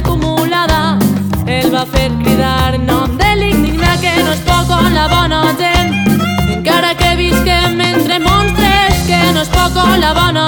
acumulada. El va fer cridar nom de l'indigna que no és poc on la bona gent. Encara que visquem entre monstres que no és poc on la bona